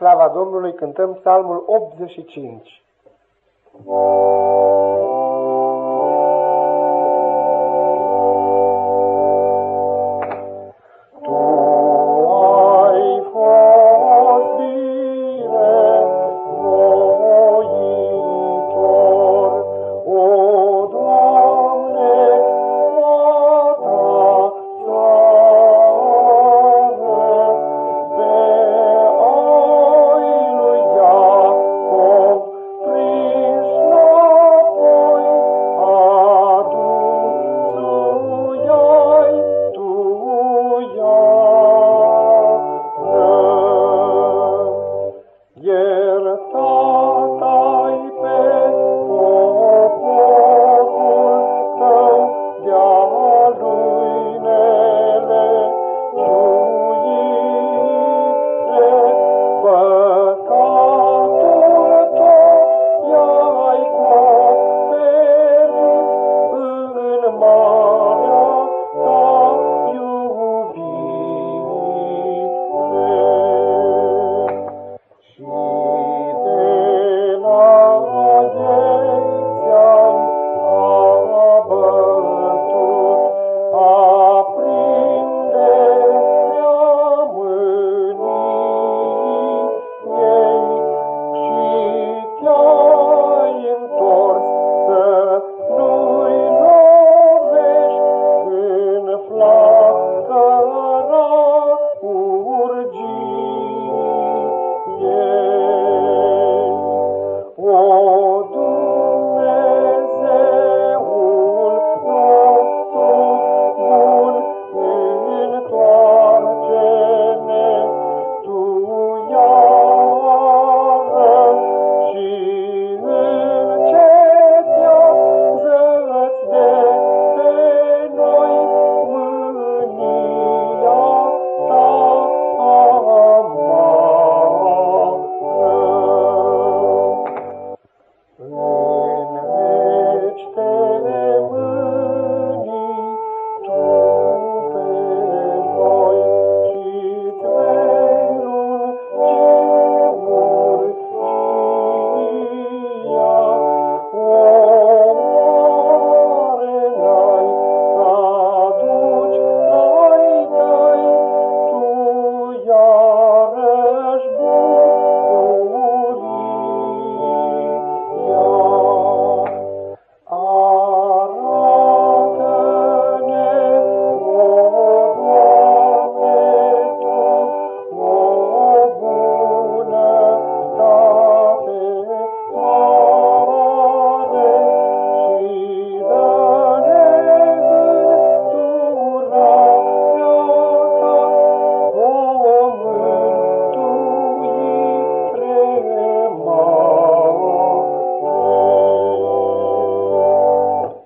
slava Domnului cântăm psalmul 85.